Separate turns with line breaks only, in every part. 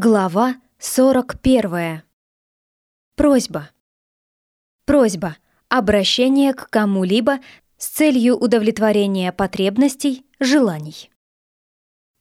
Глава 41. Просьба. Просьба. Обращение к кому-либо с целью удовлетворения потребностей, желаний.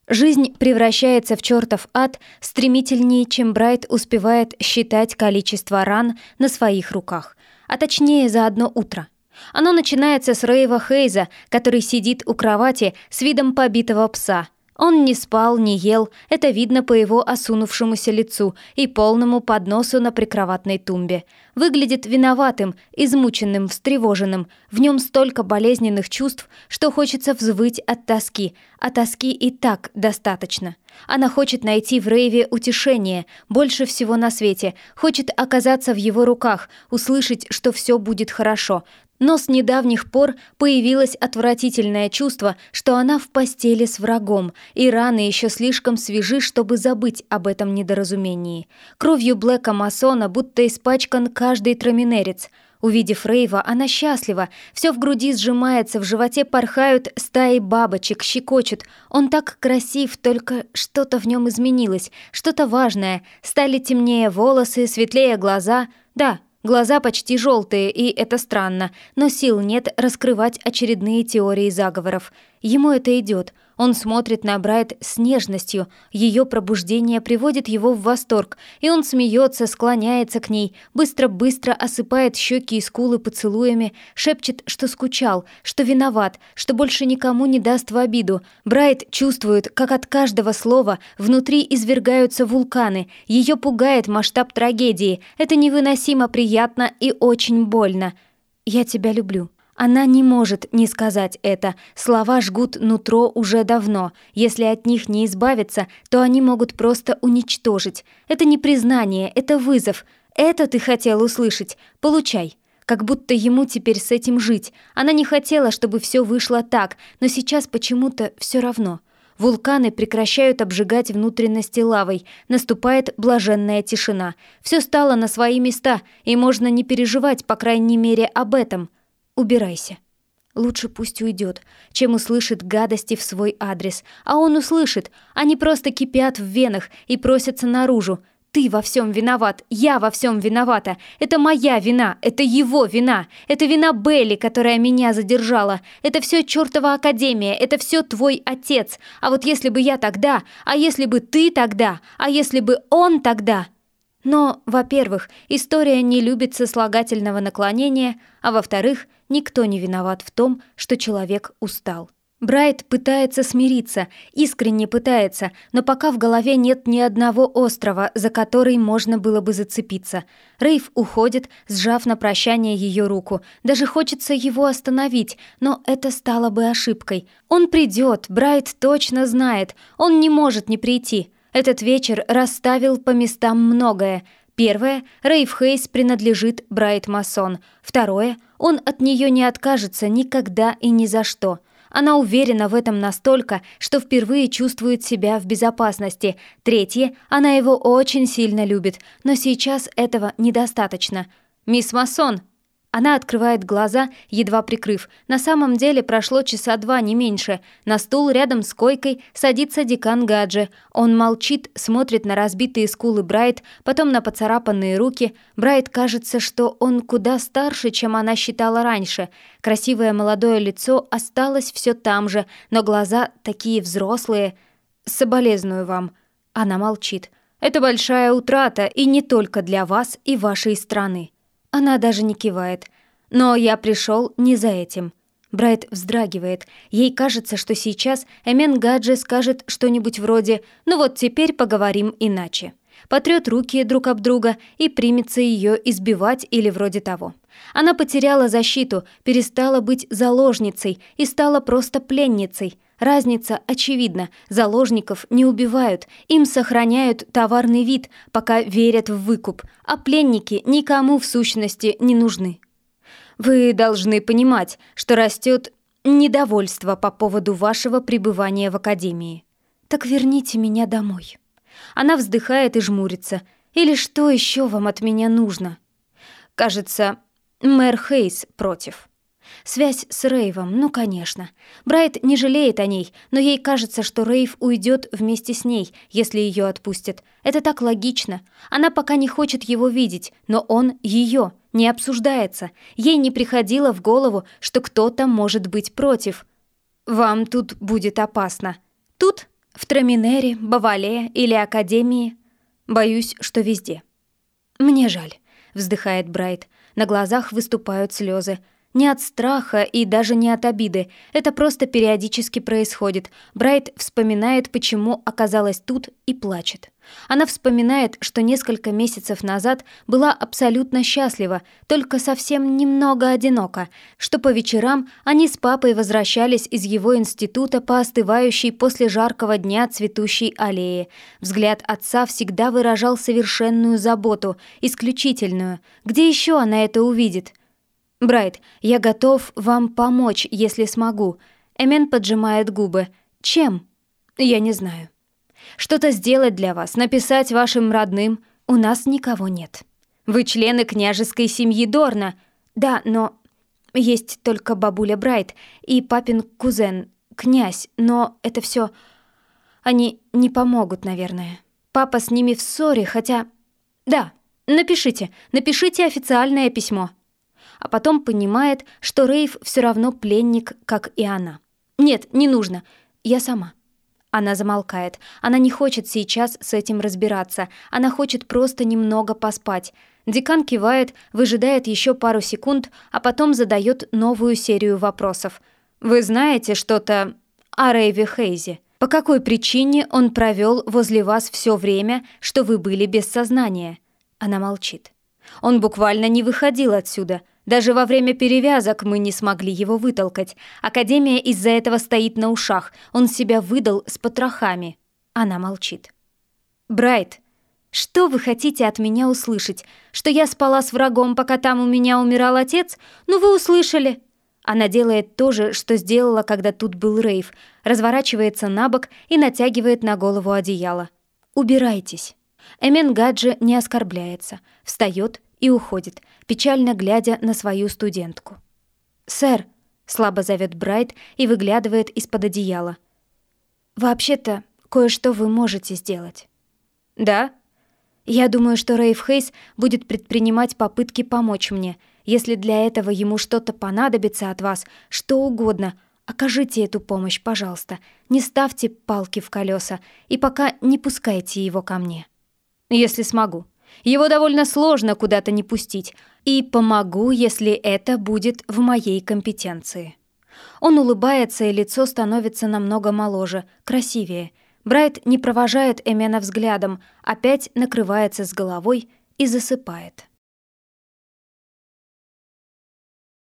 Жизнь превращается в чертов ад стремительнее, чем Брайт успевает считать количество ран на своих руках, а точнее за одно утро. Оно начинается с Рейва Хейза, который сидит у кровати с видом побитого пса – он не спал, не ел, это видно по его осунувшемуся лицу и полному подносу на прикроватной тумбе. Выглядит виноватым, измученным, встревоженным. В нем столько болезненных чувств, что хочется взвыть от тоски, а тоски и так достаточно. Она хочет найти в Рейве утешение, больше всего на свете, хочет оказаться в его руках, услышать, что все будет хорошо, но с недавних пор появилось отвратительное чувство, что она в постели с врагом, и раны еще слишком свежи, чтобы забыть об этом недоразумении. Кровью Блэка Масона будто испачкан каждый траминерец. Увидев Рейва, она счастлива, все в груди сжимается, в животе порхают стаи бабочек, щекочут. Он так красив, только что-то в нем изменилось, что-то важное. Стали темнее волосы, светлее глаза. Да, Глаза почти желтые, и это странно, но сил нет раскрывать очередные теории заговоров. Ему это идет. Он смотрит на Брайт с нежностью, ее пробуждение приводит его в восторг, и он смеется, склоняется к ней, быстро-быстро осыпает щеки и скулы поцелуями, шепчет, что скучал, что виноват, что больше никому не даст в обиду. Брайт чувствует, как от каждого слова внутри извергаются вулканы, ее пугает масштаб трагедии, это невыносимо приятно и очень больно. «Я тебя люблю», она не может не сказать это. Слова жгут нутро уже давно. Если от них не избавиться, то они могут просто уничтожить. Это не признание, это вызов. Это ты хотел услышать. Получай. Как будто ему теперь с этим жить. Она не хотела, чтобы все вышло так, но сейчас почему-то все равно. Вулканы прекращают обжигать внутренности лавой, наступает блаженная тишина. Все стало на свои места, и можно не переживать, по крайней мере, об этом. Убирайся. Лучше пусть уйдет, чем услышит гадости в свой адрес. А он услышит. Они просто кипят в венах и просятся наружу. Ты во всем виноват, я во всем виновата. Это моя вина, это его вина. Это вина Белли, которая меня задержала. Это все чертова академия, это все твой отец. А вот если бы я тогда, а если бы ты тогда, а если бы он тогда... Но, во-первых, история не любит сослагательного наклонения, а во-вторых, никто не виноват в том, что человек устал. Брайт пытается смириться, искренне пытается, но пока в голове нет ни одного острова, за который можно было бы зацепиться. Рейв уходит, сжав на прощание ее руку. Даже хочется его остановить, но это стало бы ошибкой. Он придет, Брайт точно знает, он не может не прийти. Этот вечер расставил по местам многое. Первое, Рейв Хейс принадлежит Брайт Масон. Второе, он от нее не откажется никогда и ни за что. Она уверена в этом настолько, что впервые чувствует себя в безопасности. Третье, она его очень сильно любит, но сейчас этого недостаточно. «Мисс Масон!» Она открывает глаза, едва прикрыв. На самом деле прошло часа два, не меньше. На стул рядом с койкой садится декан Гаджи. Он молчит, смотрит на разбитые скулы Брайт, потом на поцарапанные руки. Брайт кажется, что он куда старше, чем она считала раньше. Красивое молодое лицо осталось все там же, но глаза такие взрослые. «Соболезную вам». Она молчит. «Это большая утрата, и не только для вас и вашей страны». Она даже не кивает. Но я пришел не за этим. Брайт вздрагивает. Ей кажется, что сейчас Эмен Гаджи скажет что-нибудь вроде «Ну вот теперь поговорим иначе». Потрет руки друг об друга и примется ее избивать или вроде того. Она потеряла защиту, перестала быть заложницей и стала просто пленницей – Разница очевидна. Заложников не убивают, им сохраняют товарный вид, пока верят в выкуп, а пленники никому в сущности не нужны. Вы должны понимать, что растет недовольство по поводу вашего пребывания в академии. Так верните меня домой. Она вздыхает и жмурится. Или что еще вам от меня нужно? Кажется, мэр Хейс против. Связь с Рейвом, ну, конечно. Брайт не жалеет о ней, но ей кажется, что Рейв уйдет вместе с ней, если ее отпустят. Это так логично. Она пока не хочет его видеть, но он ее, не обсуждается. Ей не приходило в голову, что кто-то может быть против. Вам тут будет опасно. Тут? В Траминере, Бавале или Академии? Боюсь, что везде. Мне жаль, вздыхает Брайт. На глазах выступают слезы. Не от страха и даже не от обиды. Это просто периодически происходит. Брайт вспоминает, почему оказалась тут и плачет. Она вспоминает, что несколько месяцев назад была абсолютно счастлива, только совсем немного одинока, что по вечерам они с папой возвращались из его института по остывающей после жаркого дня цветущей аллее. Взгляд отца всегда выражал совершенную заботу, исключительную. Где еще она это увидит? «Брайт, я готов вам помочь, если смогу». Эмен поджимает губы. «Чем?» «Я не знаю». «Что-то сделать для вас, написать вашим родным. У нас никого нет». «Вы члены княжеской семьи Дорна». «Да, но есть только бабуля Брайт и папин кузен, князь, но это все. Они не помогут, наверное. Папа с ними в ссоре, хотя... Да, напишите, напишите официальное письмо а потом понимает, что Рейв все равно пленник, как и она. «Нет, не нужно. Я сама». Она замолкает. Она не хочет сейчас с этим разбираться. Она хочет просто немного поспать. Декан кивает, выжидает еще пару секунд, а потом задает новую серию вопросов. «Вы знаете что-то о Рейве Хейзе? По какой причине он провел возле вас все время, что вы были без сознания?» Она молчит. «Он буквально не выходил отсюда. Даже во время перевязок мы не смогли его вытолкать. Академия из-за этого стоит на ушах. Он себя выдал с потрохами. Она молчит. «Брайт, что вы хотите от меня услышать? Что я спала с врагом, пока там у меня умирал отец? Ну вы услышали!» Она делает то же, что сделала, когда тут был Рейв. Разворачивается на бок и натягивает на голову одеяло. «Убирайтесь». Эмен Гаджи не оскорбляется. Встает и уходит, печально глядя на свою студентку. «Сэр», — слабо зовет Брайт и выглядывает из-под одеяла. «Вообще-то, кое-что вы можете сделать». «Да?» «Я думаю, что Рейв Хейс будет предпринимать попытки помочь мне. Если для этого ему что-то понадобится от вас, что угодно, окажите эту помощь, пожалуйста. Не ставьте палки в колеса и пока не пускайте его ко мне». «Если смогу», его довольно сложно куда-то не пустить, и помогу, если это будет в моей компетенции. Он улыбается, и лицо становится намного моложе, красивее. Брайт не провожает Эмена взглядом, опять накрывается с головой и засыпает.